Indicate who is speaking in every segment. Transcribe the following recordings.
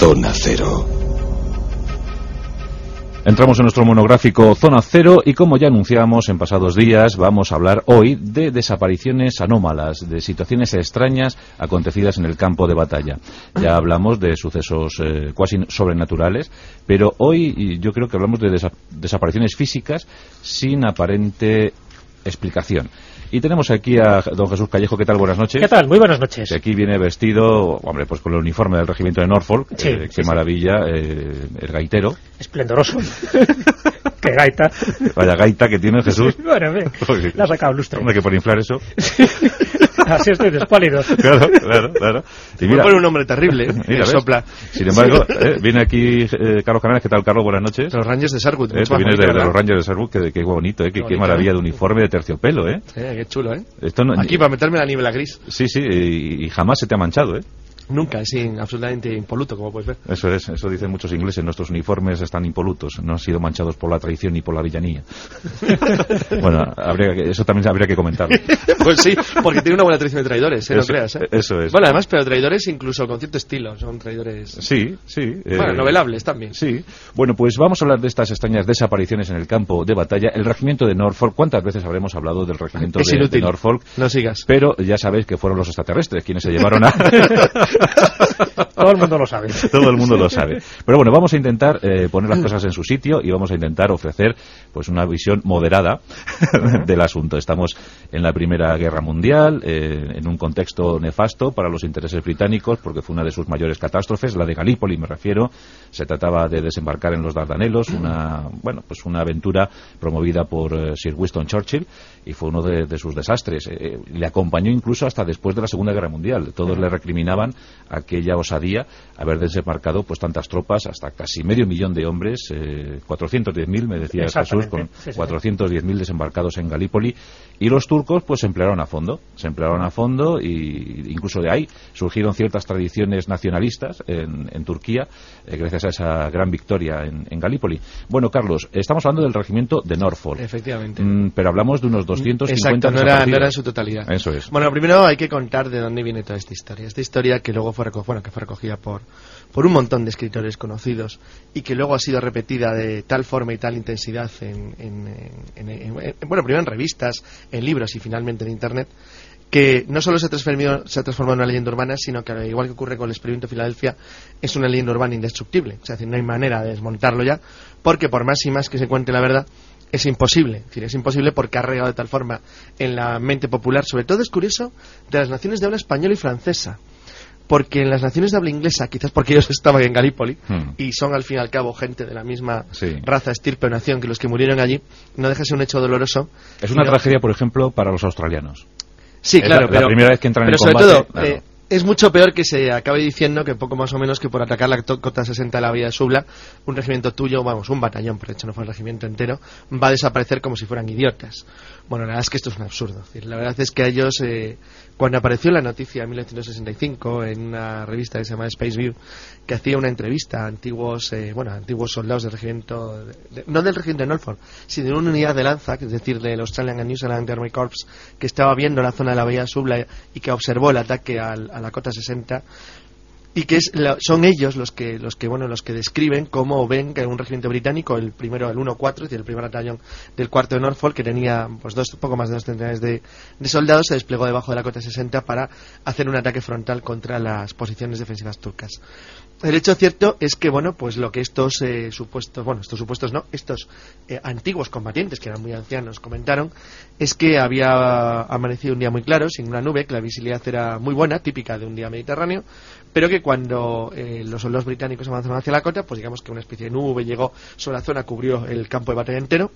Speaker 1: Zona Cero.
Speaker 2: Entramos en nuestro monográfico Zona Cero y como ya anunciábamos en pasados días, vamos a hablar hoy de desapariciones anómalas, de situaciones extrañas acontecidas en el campo de batalla. Ya hablamos de sucesos eh, cuasi sobrenaturales, pero hoy yo creo que hablamos de desapariciones físicas sin aparente explicación. Y tenemos aquí a don Jesús Callejo. ¿Qué tal? Buenas noches.
Speaker 3: ¿Qué tal? Muy buenas noches.
Speaker 2: aquí viene vestido, hombre, pues con el uniforme del regimiento de Norfolk. Eh, qué maravilla, eh, el gaitero.
Speaker 3: Esplendoroso. qué gaita.
Speaker 2: Vaya gaita que tiene Jesús.
Speaker 3: bueno, bien. La ha sacado lustre.
Speaker 2: Hombre, que por inflar eso.
Speaker 3: Así estoy despálido.
Speaker 2: Claro, claro, claro.
Speaker 4: Y mira, un hombre terrible. Mira, sopla.
Speaker 2: Sin embargo, eh, viene aquí eh, Carlos Canales. ¿Qué tal, Carlos? Buenas noches.
Speaker 4: Los Rangers de Sarwood.
Speaker 2: Eh, vienes de, los Rangers de Sarwood. Qué, qué bonito, ¿eh? Qué, qué maravilla de uniforme de terciopelo, ¿eh?
Speaker 4: qué chulo, ¿eh? aquí para meterme la niebla gris.
Speaker 2: Sí, sí, y, y jamás se te ha manchado, ¿eh?
Speaker 4: Nunca, es absolutamente impoluto, como puedes ver.
Speaker 2: Eso es, eso dicen muchos ingleses. Nuestros uniformes están impolutos, no han sido manchados por la traición ni por la villanía. bueno, eso también habría que comentarlo.
Speaker 4: pues sí, porque tiene una buena tradición de traidores, ¿eh? no creas. ¿eh?
Speaker 2: Eso es.
Speaker 4: Bueno, además, pero traidores incluso con cierto estilo, son traidores.
Speaker 2: Sí, sí.
Speaker 4: Eh, bueno, novelables también.
Speaker 2: Sí. Bueno, pues vamos a hablar de estas extrañas desapariciones en el campo de batalla. El regimiento de Norfolk, ¿cuántas veces habremos hablado del regimiento de, de, Norfolk?
Speaker 4: No sigas.
Speaker 2: Pero ya sabéis que fueron los extraterrestres quienes se llevaron a.
Speaker 3: Todo el mundo lo sabe.
Speaker 2: Todo el mundo lo sabe. Pero bueno, vamos a intentar eh, poner las cosas en su sitio y vamos a intentar ofrecer pues una visión moderada del asunto. Estamos en la Primera Guerra Mundial, eh, en un contexto nefasto para los intereses británicos, porque fue una de sus mayores catástrofes, la de Galípoli me refiero. Se trataba de desembarcar en los Dardanelos, una, bueno, pues una aventura promovida por eh, Sir Winston Churchill y fue uno de, sus desastres. le acompañó incluso hasta después de la Segunda Guerra Mundial. Todos le recriminaban aquella osadía haber desembarcado pues tantas tropas, hasta casi medio millón de hombres, eh, 410.000 me decía Jesús, con 410.000 desembarcados en Galípoli y los turcos pues se emplearon a fondo, se emplearon a fondo y incluso de ahí surgieron ciertas tradiciones nacionalistas en, Turquía eh, gracias a esa gran victoria en, Galípoli. Bueno, Carlos, estamos hablando del regimiento de Norfolk.
Speaker 4: Efectivamente.
Speaker 2: Mm, pero hablamos de unos 250
Speaker 4: Exacto, no era, no era en su totalidad.
Speaker 2: Eso es.
Speaker 4: Bueno, primero hay que contar de dónde viene toda esta historia. Esta historia que luego fue, bueno, que fue recogida por, por un montón de escritores conocidos y que luego ha sido repetida de tal forma y tal intensidad en, bueno, primero en revistas, en libros y finalmente en Internet, que no solo se ha, transformado, se ha transformado en una leyenda urbana, sino que, igual que ocurre con el experimento de Filadelfia, es una leyenda urbana indestructible. Es decir, no hay manera de desmontarlo ya, porque por más y más que se cuente la verdad, es imposible. Es, es imposible porque ha regado de tal forma en la mente popular, sobre todo es curioso, de las naciones de habla española y francesa porque en las naciones de habla inglesa, quizás porque ellos estaban en Galípoli hmm. y son al fin y al cabo gente de la misma raza, estirpe o nación que los que murieron allí, no deja de ser un hecho doloroso.
Speaker 2: Es una tragedia, por ejemplo, para los australianos.
Speaker 4: Sí, claro,
Speaker 2: la, pero, primera vez que entran
Speaker 4: pero
Speaker 2: en
Speaker 4: sobre todo, eh, es mucho peor que se acabe diciendo que poco más o menos que por atacar la cota 60 de la vía de Subla, un regimiento tuyo, vamos, un batallón, por hecho no fue el regimiento entero, va a desaparecer como si fueran idiotas. Bueno, la verdad es que esto es un absurdo. la verdad es que ellos, eh, cuando apareció la noticia en 1965 en una revista que se llama Space View, que hacía una entrevista a antiguos, eh, bueno, antiguos soldados del regimiento, no del regimiento de Norfolk, sino de una unidad de lanza, es decir, del Australian and New Zealand Army Corps, que estaba viendo la zona de la bahía de Subla y que observó el ataque a la cota 60, y que es son ellos los que los que bueno los que describen cómo ven que un regimiento británico el primero el 1-4 es decir el primer batallón del cuarto de Norfolk que tenía pues dos poco más de dos centenares de, soldados se desplegó debajo de la cota 60 para hacer un ataque frontal contra las posiciones defensivas turcas. El hecho cierto es que bueno pues lo que estos eh, supuestos bueno estos supuestos no estos eh, antiguos combatientes que eran muy ancianos comentaron es que había amanecido un día muy claro sin una nube que la visibilidad era muy buena típica de un día mediterráneo pero que cuando eh, los soldados británicos avanzaron hacia la cota, pues digamos que una especie de nube llegó sobre la zona, cubrió el campo de batalla entero.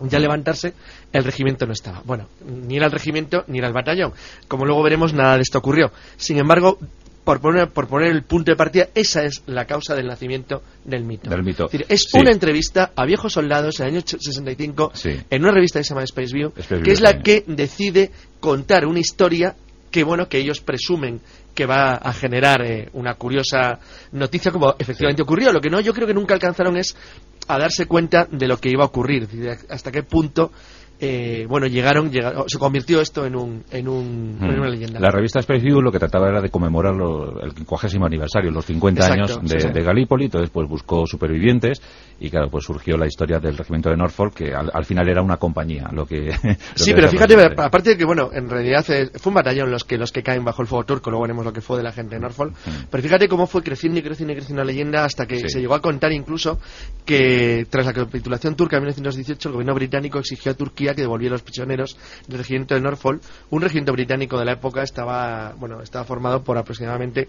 Speaker 4: Ya al levantarse, el regimiento no estaba. Bueno, ni era el regimiento ni era el batallón. Como luego veremos, nada de esto ocurrió. Sin embargo, por poner, por poner el punto de partida, esa es la causa del nacimiento del mito.
Speaker 2: Es,
Speaker 4: decir, es una entrevista a viejos soldados en el año 65 en una revista que se llama Space View, que es la que decide contar una historia que bueno que ellos presumen que va a generar eh, una curiosa noticia como efectivamente ocurrió. Lo que no yo creo que nunca alcanzaron es a darse cuenta de lo que iba a ocurrir, hasta qué punto eh, bueno, llegaron, llegaron, se convirtió esto en, un, en, un, en una leyenda.
Speaker 2: La revista Space View lo que trataba era de conmemorar lo- el 50 aniversario, los 50
Speaker 4: Exacto,
Speaker 2: años de,
Speaker 4: sí, sí.
Speaker 2: de Galípoli, entonces pues buscó supervivientes y claro, pues surgió la historia del regimiento de Norfolk, que al, al final era una compañía, lo que... lo
Speaker 4: Sí,
Speaker 2: que
Speaker 4: pero fíjate,
Speaker 2: desapareció.
Speaker 4: aparte de que, bueno, en realidad eh, fue un batallón los que los que caen bajo el fuego turco, luego veremos lo que fue de la gente de Norfolk, pero fíjate cómo fue creciendo y creciendo y creciendo la leyenda hasta que
Speaker 2: Sí.
Speaker 4: se llegó a contar incluso que tras la capitulación turca en 1918 el gobierno británico exigió a Turquía que devolviera los prisioneros del regimiento de Norfolk. Un regimiento británico de la época estaba, bueno, estaba formado por aproximadamente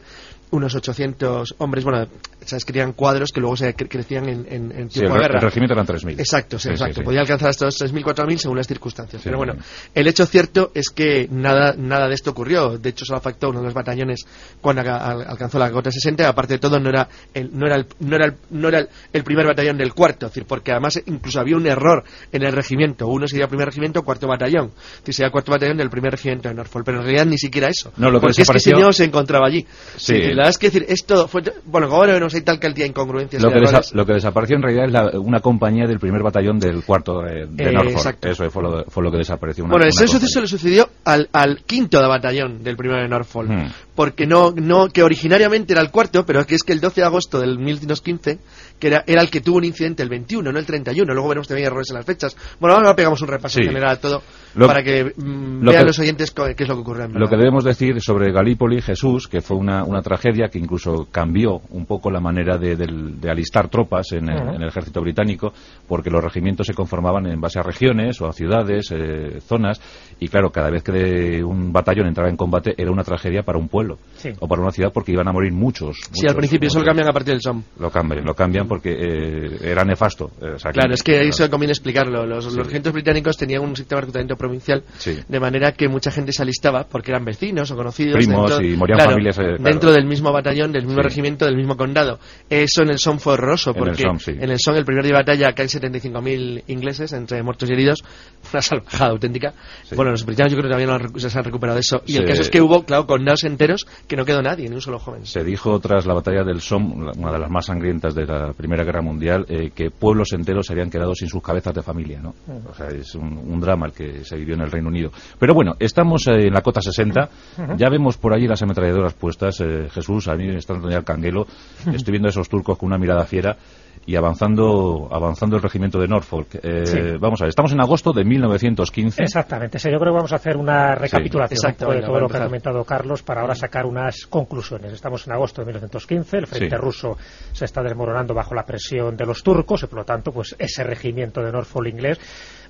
Speaker 4: unos 800 hombres, bueno, se escribían cuadros que luego se cre- crecían en, en, en
Speaker 2: Sí,
Speaker 4: tiempo
Speaker 2: el,
Speaker 4: de
Speaker 2: el
Speaker 4: guerra.
Speaker 2: regimiento eran 3.000.
Speaker 4: Exacto, sí,
Speaker 2: Sí, sí,
Speaker 4: exacto.
Speaker 2: sí.
Speaker 4: Podía alcanzar hasta los 3.000, 4.000 según las circunstancias.
Speaker 2: Sí,
Speaker 4: Pero bueno,
Speaker 2: sí.
Speaker 4: el hecho cierto es que nada, nada de esto ocurrió. De hecho, solo afectó uno de los batallones cuando alcanzó la cota 60. Aparte de todo, no era el, no era el, no era el, no era el, el primer batallón del cuarto. Es decir, porque además incluso había un error en el regimiento. Uno sería primer regimiento, cuarto batallón. Es decir, sería cuarto batallón del primer regimiento de Norfolk. Pero en realidad ni siquiera eso.
Speaker 2: No, lo que
Speaker 4: porque es que ese señor se encontraba allí.
Speaker 2: Sí.
Speaker 4: Verdad es que decir, esto fue. Bueno, como ahora vemos, hay tal cantidad de incongruencias.
Speaker 2: Lo que, desa-
Speaker 4: errores.
Speaker 2: lo que desapareció en realidad es la- una compañía del primer batallón del cuarto de, de
Speaker 4: Eh,
Speaker 2: Norfolk.
Speaker 4: exacto.
Speaker 2: Eso fue lo, fue lo que desapareció. Una,
Speaker 4: bueno, ese suceso le sucedió al, al quinto de batallón del primero de Norfolk.
Speaker 2: Hmm.
Speaker 4: Porque no, no, que originariamente era el cuarto, pero que es que el 12 de agosto del 1915, que era, era el que tuvo un incidente el 21, no el 31. Luego veremos también errores en las fechas. Bueno, ahora pegamos un repaso
Speaker 2: Sí.
Speaker 4: general a todo
Speaker 2: Lo-
Speaker 4: para que mm,
Speaker 2: lo
Speaker 4: vean
Speaker 2: que-
Speaker 4: los oyentes qué es lo que ocurrió en
Speaker 2: Lo que debemos decir sobre Galípoli, Jesús, que fue una, una tragedia que incluso cambió un poco la manera de, de alistar tropas en el, en el ejército británico, porque los regimientos se conformaban en base a regiones o a ciudades, eh, zonas, y claro, cada vez que de un batallón entraba en combate era una tragedia para un pueblo
Speaker 3: Sí.
Speaker 2: o para una ciudad porque iban a morir muchos.
Speaker 4: Sí,
Speaker 2: muchos,
Speaker 4: al principio eso lo cambian a partir del SOM.
Speaker 2: Lo cambian, lo cambian porque eh, era nefasto. eh, o sea,
Speaker 4: Claro, es que
Speaker 2: claro.
Speaker 4: eso conviene explicarlo. Los,
Speaker 2: Sí.
Speaker 4: los regimientos británicos tenían un sistema de reclutamiento provincial,
Speaker 2: Sí.
Speaker 4: de manera que mucha gente se alistaba porque eran vecinos o conocidos.
Speaker 2: Primos y morían
Speaker 4: claro,
Speaker 2: familias, eh, claro.
Speaker 4: Dentro del mismo batallón, del mismo
Speaker 2: Sí.
Speaker 4: regimiento, del mismo condado. Eso en el SOM fue horroroso
Speaker 2: En el
Speaker 4: porque
Speaker 2: Somme,
Speaker 4: en el SOM, el primer día de batalla, caen 75.000 ingleses entre muertos y heridos. Una salvajada auténtica. Bueno, los británicos yo creo que todavía no se han recuperado de eso. Y el
Speaker 2: Se-
Speaker 4: caso es que hubo, claro, condados enteros que no quedó nadie, ni un solo joven.
Speaker 2: Se dijo tras la batalla del Somme, una de las más sangrientas de la Primera Guerra Mundial, eh, que pueblos enteros se habían quedado sin sus cabezas de familia, ¿no? O sea, es un, un drama el que se vivió en el Reino Unido. Pero bueno, estamos eh, en la cota 60, ya vemos por allí las ametralladoras puestas. eh, Jesús, a mí me está dando ya el canguelo. Estoy viendo a esos turcos con una mirada fiera y avanzando avanzando el regimiento de Norfolk. Eh,
Speaker 3: Sí.
Speaker 2: Vamos a ver, estamos en agosto de 1915.
Speaker 3: Exactamente. Sí, yo creo que vamos a hacer una recapitulación un
Speaker 4: Exacto,
Speaker 3: de todo lo que ha comentado Carlos para ahora sacar unas conclusiones. Estamos en agosto de 1915, el frente
Speaker 2: Sí.
Speaker 3: ruso se está desmoronando bajo la presión de los turcos y por lo tanto pues ese regimiento de Norfolk inglés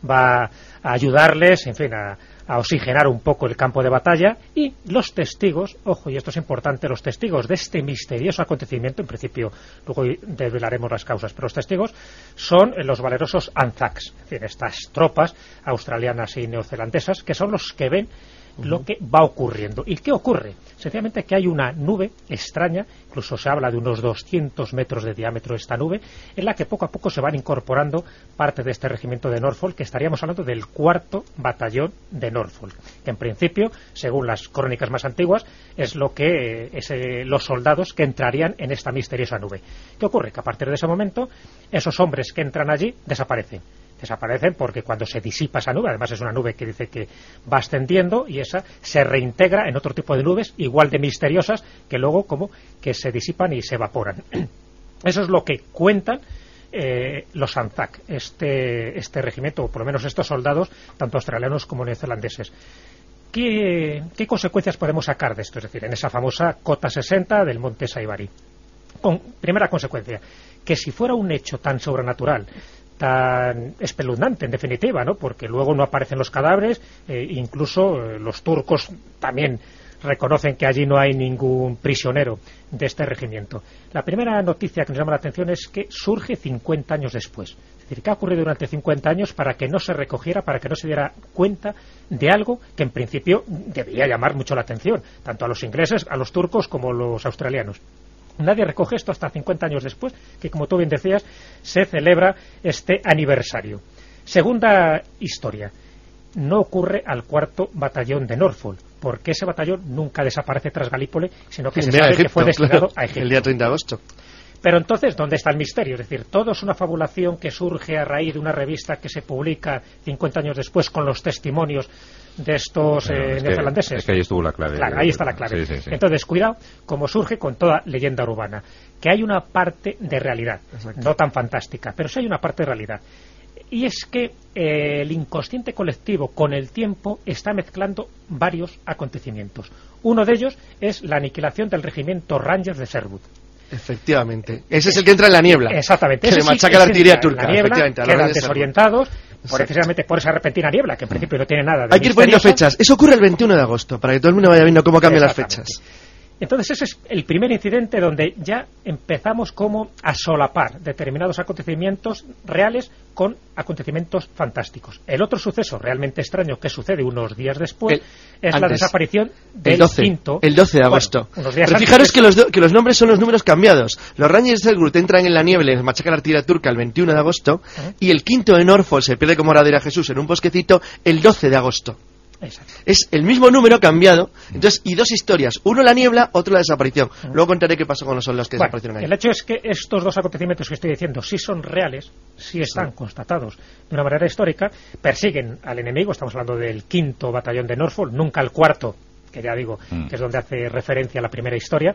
Speaker 3: va a ayudarles, en fin, a, a oxigenar un poco el campo de batalla y los testigos, ojo, y esto es importante, los testigos de este misterioso acontecimiento, en principio luego desvelaremos las causas, pero los testigos son los valerosos Anzacs, es estas tropas australianas y neozelandesas que son los que ven lo que va ocurriendo. ¿Y qué ocurre? Sencillamente que hay una nube extraña, incluso se habla de unos 200 metros de diámetro esta nube, en la que poco a poco se van incorporando parte de este regimiento de Norfolk, que estaríamos hablando del cuarto batallón de Norfolk, que en principio, según las crónicas más antiguas, es lo que es, eh, los soldados que entrarían en esta misteriosa nube. ¿Qué ocurre? Que a partir de ese momento, esos hombres que entran allí desaparecen desaparecen porque cuando se disipa esa nube, además es una nube que dice que va ascendiendo y esa se reintegra en otro tipo de nubes igual de misteriosas que luego como que se disipan y se evaporan. Eso es lo que cuentan eh, los Anzac, este, este regimiento, o por lo menos estos soldados, tanto australianos como neozelandeses. ¿Qué, ¿Qué consecuencias podemos sacar de esto? Es decir, en esa famosa cota 60 del monte Saibari. Con, primera consecuencia, que si fuera un hecho tan sobrenatural, tan espeluznante en definitiva, ¿no? Porque luego no aparecen los cadáveres, eh, incluso eh, los turcos también reconocen que allí no hay ningún prisionero de este regimiento. La primera noticia que nos llama la atención es que surge 50 años después. Es decir, ¿qué ha ocurrido durante 50 años para que no se recogiera, para que no se diera cuenta de algo que en principio debería llamar mucho la atención, tanto a los ingleses, a los turcos como a los australianos? Nadie recoge esto hasta 50 años después, que como tú bien decías, se celebra este aniversario. Segunda historia. No ocurre al cuarto batallón de Norfolk, porque ese batallón nunca desaparece tras Galípoli, sino que se sabe que fue destinado
Speaker 4: claro,
Speaker 3: a Egipto.
Speaker 4: El día 30 de agosto.
Speaker 3: Pero entonces, ¿dónde está el misterio? Es decir, todo es una fabulación que surge a raíz de una revista que se publica 50 años después con los testimonios de estos eh,
Speaker 2: es que-
Speaker 3: neozelandeses.
Speaker 2: es que ahí estuvo la clave.
Speaker 3: Claro, ahí está la clave.
Speaker 2: Sí, sí, sí.
Speaker 3: Entonces, cuidado, como surge con toda leyenda urbana, que hay una parte de realidad,
Speaker 4: Exacto.
Speaker 3: no tan fantástica, pero sí hay una parte de realidad. Y es que eh, el inconsciente colectivo, con el tiempo, está mezclando varios acontecimientos. Uno de ellos es la aniquilación del regimiento Rangers de Sherwood.
Speaker 4: Efectivamente. Ese es el que entra en la niebla.
Speaker 3: Exactamente.
Speaker 4: Que le
Speaker 3: sí
Speaker 4: machaca la artillería turca.
Speaker 3: La niebla,
Speaker 4: efectivamente. a la
Speaker 3: quedan desorientados, por, precisamente por esa repentina niebla, que en principio no tiene nada de
Speaker 4: Hay que ir poniendo fechas. Eso ocurre el 21 de agosto, para que todo el mundo vaya viendo cómo cambian las fechas.
Speaker 3: Entonces ese es el primer incidente donde ya empezamos como a solapar determinados acontecimientos reales con acontecimientos fantásticos. El otro suceso realmente extraño que sucede unos días después
Speaker 4: El-
Speaker 3: es la desaparición del
Speaker 4: El 12,
Speaker 3: quinto.
Speaker 4: el 12 de
Speaker 3: Bueno,
Speaker 4: agosto.
Speaker 3: unos días
Speaker 4: Pero
Speaker 3: antes
Speaker 4: fijaros que los, do- que los nombres son los números cambiados. Los Rangers del Groot entran en la niebla y les machaca la artillería turca el 21 de agosto. Y el quinto de Norfolk se pierde como radera Jesús en un bosquecito el 12 de agosto.
Speaker 3: Exacto.
Speaker 4: Es el mismo número cambiado. Entonces, y dos historias. Uno la niebla, otro la desaparición. Luego contaré qué pasó con los soldados que
Speaker 3: Bueno,
Speaker 4: desaparecieron ahí.
Speaker 3: el hecho es que estos dos acontecimientos que estoy diciendo sí son reales, sí están constatados de una manera histórica, persiguen al enemigo, estamos hablando del quinto batallón de Norfolk, nunca el cuarto, que ya digo,
Speaker 2: Mm.
Speaker 3: que es donde hace referencia a la primera historia,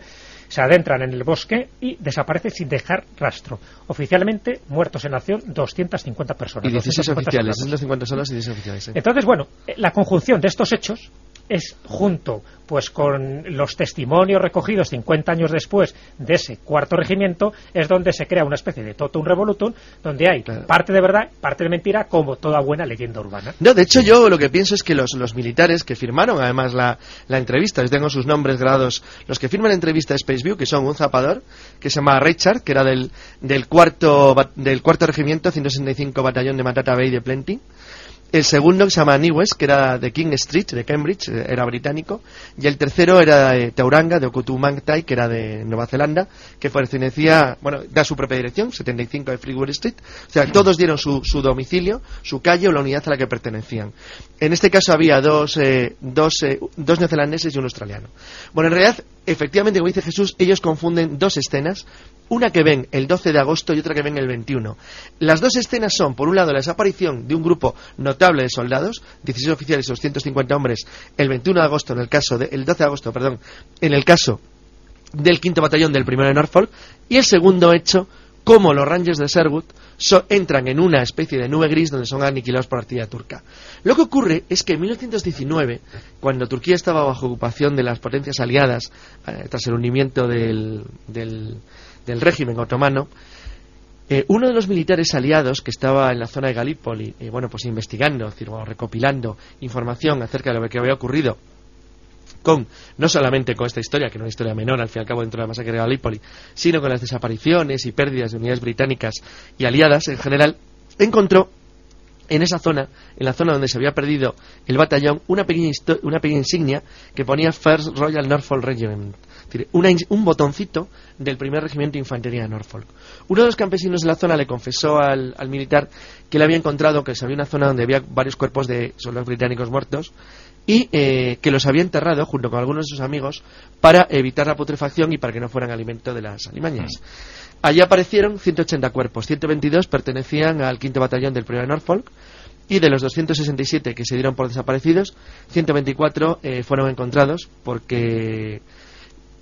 Speaker 3: se adentran en el bosque y desaparecen sin dejar rastro. Oficialmente, muertos en acción, 250 personas.
Speaker 4: Y 16
Speaker 3: 250
Speaker 4: oficiales.
Speaker 3: soldados.
Speaker 4: 250 soldados y 16 oficiales.
Speaker 3: Entonces, bueno, eh, la conjunción de estos hechos es junto pues con los testimonios recogidos 50 años después de ese cuarto regimiento es donde se crea una especie de totum revolutum donde hay
Speaker 4: Claro.
Speaker 3: parte de verdad, parte de mentira como toda buena leyenda urbana.
Speaker 4: No, de hecho yo lo que pienso es que los, los militares que firmaron además la, la entrevista, les tengo sus nombres grados, los que firman la entrevista de Spaceview, que son un zapador, que se llama Richard, que era del, del, cuarto, del cuarto regimiento, 165 batallón de Matata Bay de Plenty, el segundo que se llama Niwes, que era de King Street, de Cambridge, eh, era británico, y el tercero era de Tauranga, de Okutumangtai, que era de Nueva Zelanda, que pertenecía, bueno, da su propia dirección, 75 de Freewood Street, o sea, todos dieron su, su domicilio, su calle o la unidad a la que pertenecían. En este caso había dos, eh, dos, eh, dos neozelandeses y un australiano. Bueno, en realidad, efectivamente, como dice Jesús, ellos confunden dos escenas, una que ven el 12 de agosto y otra que ven el 21. Las dos escenas son, por un lado, la desaparición de un grupo notable de soldados, 16 oficiales y 250 hombres, el 21 de agosto, en el caso de, el 12 de agosto, perdón, en el caso del quinto batallón del primero de Norfolk, y el segundo hecho, cómo los Rangers de Sherwood entran en una especie de nube gris donde son aniquilados por artillería turca. Lo que ocurre es que en 1919, cuando Turquía estaba bajo ocupación de las potencias aliadas, eh, tras el hundimiento del, régimen otomano, eh, uno de los militares aliados que estaba en la zona de Galípoli, eh, bueno, pues investigando, es decir, bueno, recopilando información acerca de lo que había ocurrido no solamente con esta historia, que no es una historia menor al fin y al cabo dentro de la masacre de Galípoli, sino con las desapariciones y pérdidas de unidades británicas y aliadas en general, encontró en esa zona, en la zona donde se había perdido el batallón, una pequeña, una pequeña insignia que ponía First Royal Norfolk Regiment, un botoncito del primer regimiento de infantería de Norfolk. Uno de los campesinos de la zona le confesó al, al militar que le había encontrado que se había una zona donde había varios cuerpos de soldados británicos muertos y eh, que los había enterrado junto con algunos de sus amigos para evitar la putrefacción y para que no fueran alimento de las alimañas. Allí aparecieron 180 cuerpos, 122 pertenecían al quinto batallón del 1 de Norfolk y de los 267 que se dieron por desaparecidos, 124 eh, fueron encontrados porque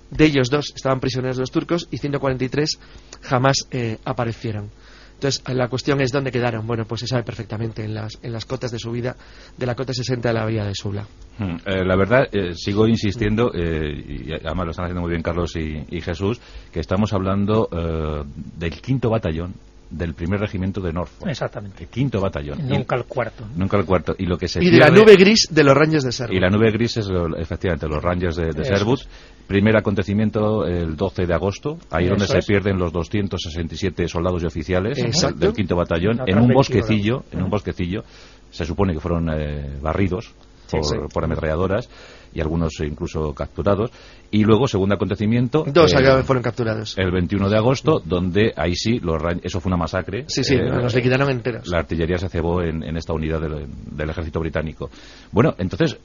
Speaker 4: de ellos dos estaban prisioneros de los turcos y 143 jamás eh, aparecieron. Entonces, la cuestión es dónde quedaron. Bueno, pues se sabe perfectamente en las, en las cotas de subida de la cota 60 de la vía de Sula.
Speaker 2: Mm, eh, la verdad, eh, sigo insistiendo, eh, y además lo están haciendo muy bien Carlos y, y Jesús, que estamos hablando eh, del quinto batallón del primer regimiento de Norfolk.
Speaker 3: Exactamente.
Speaker 2: El quinto batallón. Y-
Speaker 3: Nunca el cuarto.
Speaker 2: nunca el cuarto. Y lo que se
Speaker 4: Y de la nube gris de los Rangers de Sherwood.
Speaker 2: Y la nube gris es lo- efectivamente los Rangers de, de Sherwood. Primer acontecimiento el 12 de agosto, ahí donde se pierden los 267 soldados y oficiales
Speaker 4: Exacto.
Speaker 2: del quinto batallón en un bosquecillo,
Speaker 3: 21.
Speaker 2: en un bosquecillo. Se supone que fueron eh, barridos por,
Speaker 4: Sí, sí.
Speaker 2: por ametralladoras y algunos incluso capturados. Y luego, segundo acontecimiento,
Speaker 4: Dos
Speaker 2: eh,
Speaker 4: fueron capturados.
Speaker 2: el 21 de agosto, donde ahí sí, los eso fue una masacre.
Speaker 4: Sí, sí,
Speaker 2: Eh,
Speaker 4: los liquidaron enteros.
Speaker 2: la artillería se cebó en, en esta unidad del, del ejército británico. Bueno, entonces,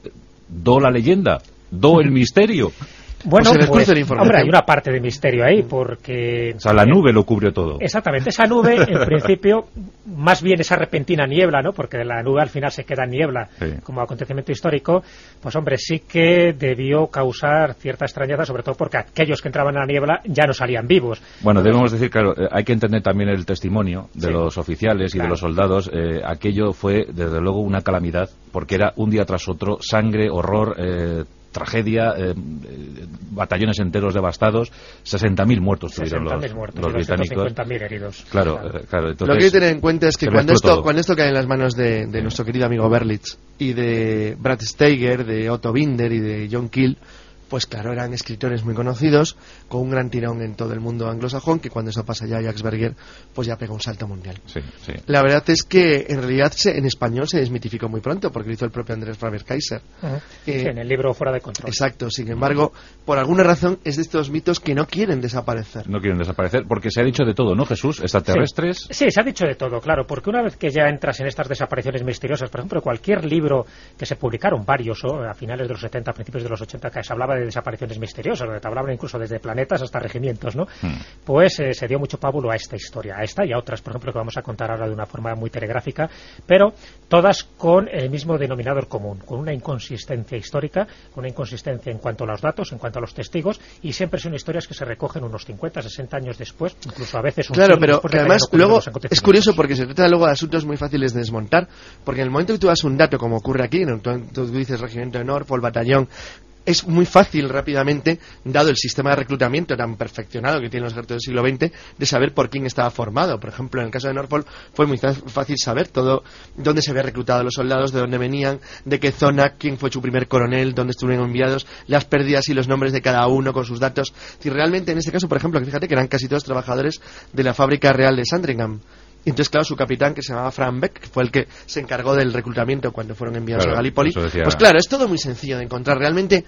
Speaker 2: do la leyenda, do el misterio.
Speaker 3: Bueno,
Speaker 4: se les
Speaker 3: pues,
Speaker 4: la información.
Speaker 3: hombre, hay una parte de misterio ahí, porque...
Speaker 2: O sea, la nube lo cubrió todo.
Speaker 3: Exactamente, esa nube, en principio, más bien esa repentina niebla, ¿no? Porque la nube al final se queda en niebla
Speaker 2: Sí.
Speaker 3: como acontecimiento histórico, pues hombre, sí que debió causar cierta extrañeza, sobre todo porque aquellos que entraban en la niebla ya no salían vivos.
Speaker 2: Bueno, debemos decir, claro, eh, hay que entender también el testimonio de
Speaker 3: Sí.
Speaker 2: los oficiales y
Speaker 3: Claro.
Speaker 2: de los soldados. Eh, aquello fue, desde luego, una calamidad, porque era un día tras otro sangre, horror, eh, tragedia, eh, eh, batallones enteros devastados, 60.000 muertos tuvieron los,
Speaker 3: 60.000 muertos
Speaker 2: los británicos.
Speaker 3: 250.000 heridos.
Speaker 2: Claro,
Speaker 3: Claro.
Speaker 2: eh, claro.
Speaker 4: Lo
Speaker 2: Entonces,
Speaker 4: que hay que tener en cuenta es que cuando esto,
Speaker 2: todo.
Speaker 4: cuando esto cae en las manos de, de nuestro querido amigo Berlitz y de Brad Steiger, de Otto Binder y de John Keel, pues claro, eran escritores muy conocidos, con un gran tirón en todo el mundo anglosajón, que cuando eso pasa ya a Jacques Berger, pues ya pega un salto mundial.
Speaker 2: Sí, sí.
Speaker 4: La verdad es que en realidad se- en español se desmitificó muy pronto, porque lo hizo el propio Andrés Faber Kaiser.
Speaker 3: Ujú.
Speaker 4: Eh,
Speaker 3: Sí, en el libro Fuera de Control.
Speaker 4: Exacto, sin embargo, por alguna razón es de estos mitos que no quieren desaparecer.
Speaker 2: No quieren desaparecer, porque se ha dicho de todo, ¿no, Jesús? Extraterrestres.
Speaker 3: Sí, se ha dicho de todo, claro, porque una vez que ya entras en estas desapariciones misteriosas, por ejemplo, cualquier libro que se publicaron, varios, o a finales de los 70, a principios de los 80, que se hablaba de desapariciones misteriosas, donde te hablaban incluso desde planetas hasta regimientos, ¿no?
Speaker 2: Hmm.
Speaker 3: Pues eh, se dio mucho pábulo a esta historia, a esta y a otras, por ejemplo, que vamos a contar ahora de una forma muy telegráfica, pero todas con el mismo denominador común, con una inconsistencia histórica, con una inconsistencia en cuanto a los datos, en cuanto a los testigos, y siempre son historias que se recogen unos 50, 60 años después, incluso a veces un
Speaker 4: Claro, pero que además luego es curioso porque se trata luego de asuntos muy fáciles de desmontar, porque en el momento que tú das un dato, como ocurre aquí, en el- tú, tú dices regimiento de Norfolk, batallón, es muy fácil rápidamente, dado el sistema de reclutamiento tan perfeccionado que tienen los ejércitos del siglo XX, de saber por quién estaba formado. Por ejemplo, en el caso de Norfolk fue muy fácil saber todo, dónde se había reclutado los soldados, de dónde venían, de qué zona, quién fue su primer coronel, dónde estuvieron enviados, las pérdidas y los nombres de cada uno con sus datos. Y realmente en este caso, por ejemplo, fíjate que eran casi todos trabajadores de la fábrica real de Sandringham. Y entonces, claro, su capitán, que se llamaba Frank Beck, que fue el que se encargó del reclutamiento cuando fueron enviados
Speaker 2: Claro,
Speaker 4: a Gallipoli.
Speaker 2: decía-
Speaker 4: Pues claro, es todo muy sencillo de encontrar. Realmente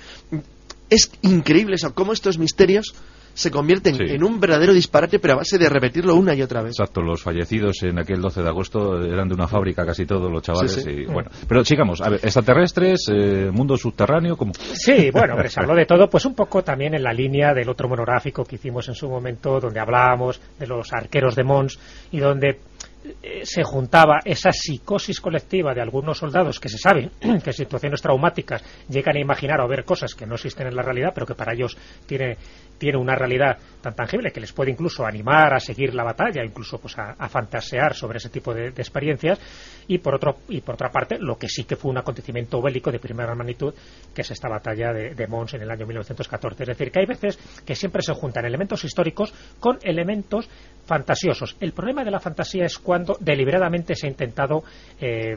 Speaker 4: es increíble eso, cómo estos misterios se convierten
Speaker 2: Sí.
Speaker 4: en un verdadero disparate, pero a base de repetirlo una y otra vez.
Speaker 2: Exacto, los fallecidos en aquel 12 de agosto eran de una fábrica casi todos los chavales.
Speaker 4: Sí, sí.
Speaker 2: y, bueno, pero sigamos, a ver, extraterrestres, eh, mundo subterráneo, como
Speaker 3: Sí, bueno, se habló de todo, pues un poco también en la línea del otro monográfico que hicimos en su momento, donde hablábamos de los arqueros de Mons y donde se juntaba esa psicosis colectiva de algunos soldados que se sabe que en situaciones traumáticas llegan a imaginar o ver cosas que no existen en la realidad, pero que para ellos tiene, tiene una realidad tan tangible que les puede incluso animar a seguir la batalla, incluso pues a, fantasear sobre ese tipo de, de experiencias, y por otro y por otra parte lo que sí que fue un acontecimiento bélico de primera magnitud, que es esta batalla de, de Mons en el año 1914. Es decir, que hay veces que siempre se juntan elementos históricos con elementos fantasiosos. El problema de la fantasía es cuando deliberadamente se ha intentado eh,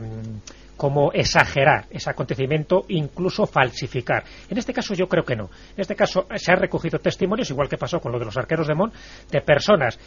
Speaker 3: como exagerar ese acontecimiento, incluso falsificar. En este caso yo creo que no. En este caso eh, se han recogido testimonios, igual que pasó con lo de los arqueros de Mon, de personas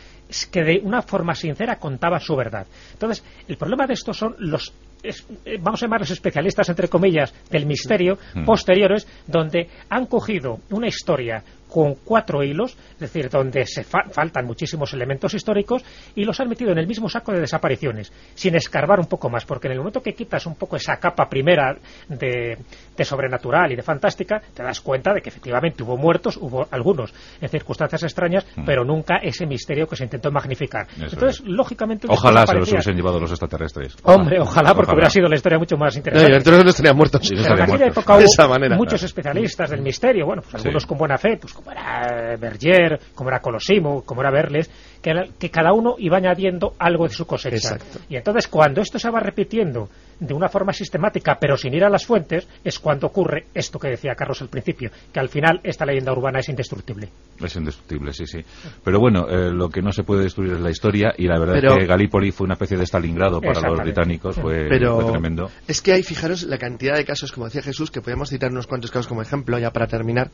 Speaker 3: que de una forma sincera contaban su verdad. Entonces, el problema de esto son los es- eh, vamos a llamarlos especialistas, entre comillas, del misterio,
Speaker 2: Mm.
Speaker 3: posteriores, donde han cogido una historia con cuatro hilos, es decir, donde se fa- faltan muchísimos elementos históricos, y los han metido en el mismo saco de desapariciones, sin escarbar un poco más, porque en el momento que quitas un poco esa capa primera de, de sobrenatural y de fantástica, te das cuenta de que efectivamente hubo muertos, hubo algunos en circunstancias extrañas,
Speaker 2: Mm.
Speaker 3: pero nunca ese misterio que se intentó magnificar.
Speaker 2: Eso
Speaker 3: Entonces,
Speaker 2: es.
Speaker 3: lógicamente...
Speaker 2: Ojalá se los hubiesen llevado los extraterrestres.
Speaker 3: Hombre, ojalá, porque
Speaker 2: Ojalá.
Speaker 3: hubiera sido la historia mucho más
Speaker 4: No, y
Speaker 3: interesante.
Speaker 4: entonces los tenían muertos.
Speaker 2: Sí,
Speaker 3: Pero
Speaker 2: estaría
Speaker 3: en aquella
Speaker 2: muertos.
Speaker 3: época
Speaker 4: De
Speaker 3: hubo
Speaker 4: esa manera.
Speaker 3: muchos especialistas del misterio, bueno, pues algunos
Speaker 2: Sí.
Speaker 3: con buena fe, pues como era Berger, como era Colosimo, como era Berles, que, era- que cada uno iba añadiendo algo de su cosecha.
Speaker 4: Exacto.
Speaker 3: Y entonces cuando esto se va repitiendo de una forma sistemática, pero sin ir a las fuentes, es cuando ocurre esto que decía Carlos al principio, que al final esta leyenda urbana es indestructible.
Speaker 2: Es indestructible, sí, sí. Pero bueno, eh, lo que no se puede destruir es la historia y la verdad
Speaker 4: Pero-
Speaker 2: es que Galípoli fue una especie de Stalingrado para los británicos, fue,
Speaker 4: Pero
Speaker 2: fue tremendo.
Speaker 4: es que hay, fijaros, la cantidad de casos, como decía Jesús, que podemos citar unos cuantos casos como ejemplo, ya para terminar,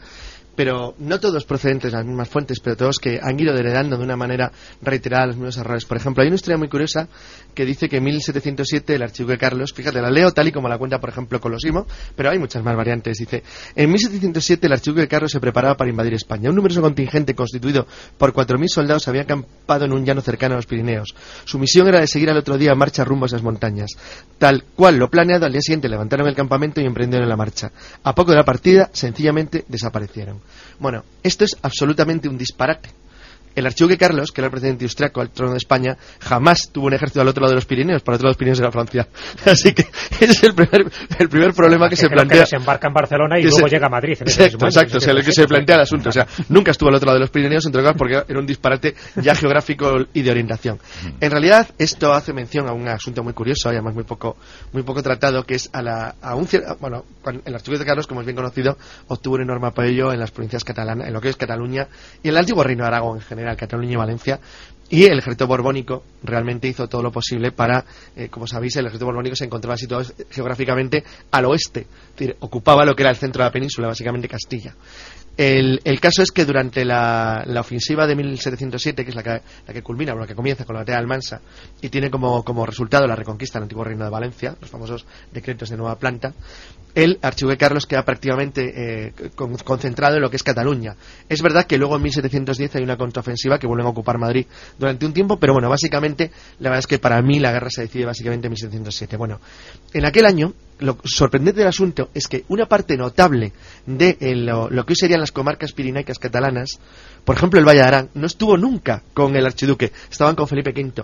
Speaker 4: pero no todos procedentes de las mismas fuentes, pero todos que han ido heredando de una manera reiterada los mismos errores. Por ejemplo, hay una historia muy curiosa que dice que en 1707 el archiduque Carlos, fíjate, la leo tal y como la cuenta, por ejemplo, Colosimo, pero hay muchas más variantes. Dice, en 1707 el archiduque de Carlos se preparaba para invadir España. Un numeroso contingente constituido por 4.000 soldados había acampado en un llano cercano a los Pirineos. Su misión era de seguir al otro día marcha rumbo a esas montañas. Tal cual lo planeado, al día siguiente levantaron el campamento y emprendieron la marcha. A poco de la partida, sencillamente desaparecieron. Bueno, esto es absolutamente un disparate el archiduque Carlos, que era el presidente austriaco al trono de España, jamás tuvo un ejército al otro lado de los Pirineos, por el otro lado de los Pirineos era Francia. Así que ese es el primer, el primer problema que, se plantea.
Speaker 3: Que embarca en Barcelona y luego llega a Madrid.
Speaker 4: exacto, exacto, o sea, el que se plantea el asunto. O sea, nunca estuvo al otro lado de los Pirineos, entre otras porque era un disparate ya geográfico y de orientación. En realidad, esto hace mención a un asunto muy curioso y además muy poco, muy poco tratado, que es a, la, a un bueno, el archiduque Carlos, como es bien conocido, obtuvo un enorme apoyo en las provincias catalanas, en lo que es Cataluña y en el antiguo Reino de Aragón en general Cataluña y Valencia, y el ejército borbónico realmente hizo todo lo posible para, eh, como sabéis, el ejército borbónico se encontraba situado geográficamente al oeste, ocupaba lo que era el centro de la península, básicamente Castilla. El, caso es que durante la, ofensiva de 1707, que es la que, la que culmina, o la que comienza con la batalla de Almansa, y tiene como, como resultado la reconquista del antiguo reino de Valencia, los famosos decretos de nueva planta, el archiduque Carlos queda prácticamente eh, concentrado en lo que es Cataluña. Es verdad que luego en 1710 hay una contraofensiva que vuelven a ocupar Madrid durante un tiempo, pero bueno, básicamente, la verdad es que para mí la guerra se decide básicamente en 1707. Bueno, en aquel año, lo sorprendente del asunto es que una parte notable de eh, lo, que hoy serían las comarcas pirinaicas catalanas, por ejemplo el Valle de Arán, no estuvo nunca con el archiduque, estaban con Felipe V.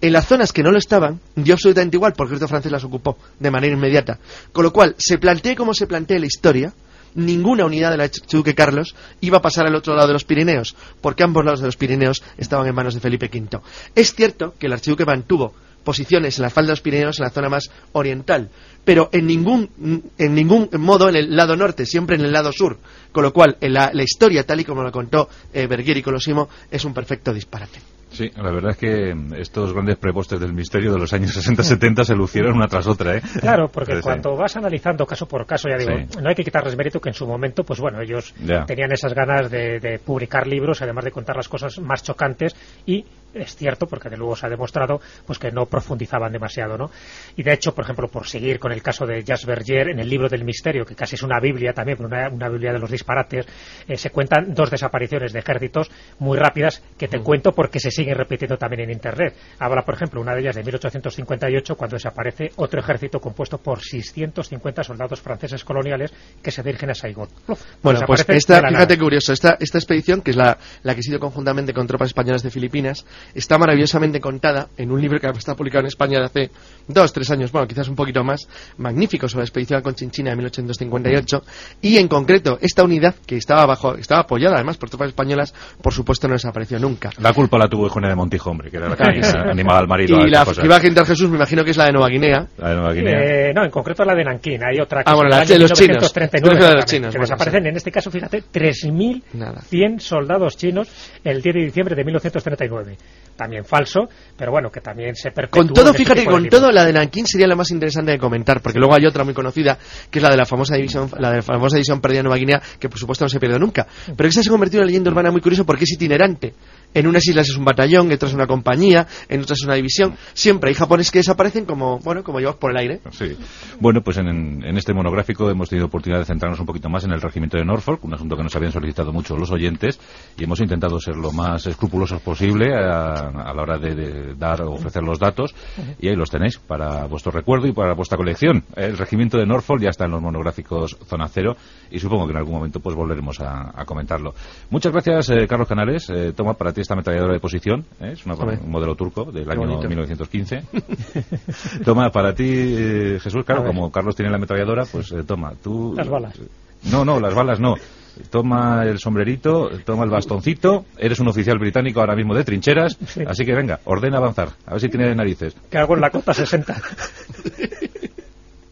Speaker 4: En las zonas que no lo estaban, dio absolutamente igual, porque el francés las ocupó de manera inmediata. Con lo cual, se plantee como se plantea la historia, ninguna unidad del archiduque Carlos iba a pasar al otro lado de los Pirineos, porque ambos lados de los Pirineos estaban en manos de Felipe V. Es cierto que el archiduque mantuvo posiciones en las faldas de los Pirineos en la zona más oriental, pero en ningún, en ningún modo en el lado norte, siempre en el lado sur. Con lo cual, la, la historia, tal y como lo contó eh, Bergier y Colosimo, es un perfecto disparate.
Speaker 2: Sí, la verdad es que estos grandes prepostes del misterio de los años 60-70 se lucieron una tras otra, ¿eh?
Speaker 3: Claro, porque cuando vas analizando caso por caso, ya digo, no hay que quitarles mérito que en su momento, pues bueno, ellos tenían esas ganas de, de, publicar libros, además de contar las cosas más chocantes y es cierto, porque de luego se ha demostrado pues que no profundizaban demasiado, ¿no? Y de hecho, por ejemplo, por seguir con el caso de Jacques Berger, en el libro del misterio, que casi es una Biblia también, una, una Biblia de los disparates, eh, se cuentan dos desapariciones de ejércitos muy rápidas que te cuento porque se siguen repitiendo también en Internet. Habla, por ejemplo, una de ellas de 1858, cuando desaparece otro ejército compuesto por 650 soldados franceses coloniales que se dirigen a Saigón.
Speaker 4: Bueno, pues esta, fíjate curioso, esta, esta expedición, que es la, la que ha sido conjuntamente con tropas españolas de Filipinas, está maravillosamente contada en un libro que está publicado en España de hace dos, tres años, bueno, quizás un poquito más, magnífico sobre la expedición a Conchinchina de 1858, y en concreto esta unidad que estaba bajo, estaba apoyada además por tropas españolas, por supuesto no desapareció nunca.
Speaker 2: La culpa la tuvo Juana de Montijo, hombre, que era la que animaba al marido.
Speaker 4: Y la que iba a gente Jesús, me imagino que es la de Nueva Guinea.
Speaker 2: La de Nueva Guinea.
Speaker 3: Eh, no, en concreto la de Nankín, hay otra que
Speaker 4: ah, bueno, la de los chinos. De los chinos.
Speaker 3: Que desaparecen, en este caso, fíjate, 3.100 soldados chinos el 10 de diciembre de 1939 también falso, pero bueno, que también se perpetúa.
Speaker 4: Con todo, este fíjate, con todo la de Nankin sería la más interesante de comentar, porque luego hay otra muy conocida, que es la de la famosa división, la de la famosa división perdida de Nueva Guinea, que por supuesto no se pierde nunca. Pero esa se ha convertido en una leyenda urbana muy curiosa porque es itinerante. En unas islas es un batallón, en otras una compañía, en otras una división. Siempre hay japoneses que desaparecen como, bueno, como llevados por el aire.
Speaker 2: Sí. Bueno, pues en, este monográfico hemos tenido oportunidad de centrarnos un poquito más en el regimiento de Norfolk, un asunto que nos habían solicitado mucho los oyentes, y hemos intentado ser lo más escrupulosos posible a, la hora de, dar o ofrecer los datos, y ahí los tenéis para vuestro recuerdo y para vuestra colección. El regimiento de Norfolk ya está en los monográficos Zona Cero, y supongo que en algún momento pues volveremos a, comentarlo. Muchas gracias, eh, Carlos Canales. Eh, toma para esta ametralladora de posición, ¿eh? es un modelo turco del año 1915. toma, para ti, eh, Jesús, claro, como Carlos tiene la ametralladora, pues eh, toma, tú...
Speaker 3: Las balas.
Speaker 2: No, no, las balas no. Toma el sombrerito, toma el bastoncito, eres un oficial británico ahora mismo de trincheras, así que venga, ordena avanzar, a ver si tiene narices.
Speaker 3: Que hago en la cota 60.